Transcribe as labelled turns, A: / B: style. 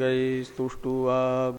A: गई स्तुष्टुवा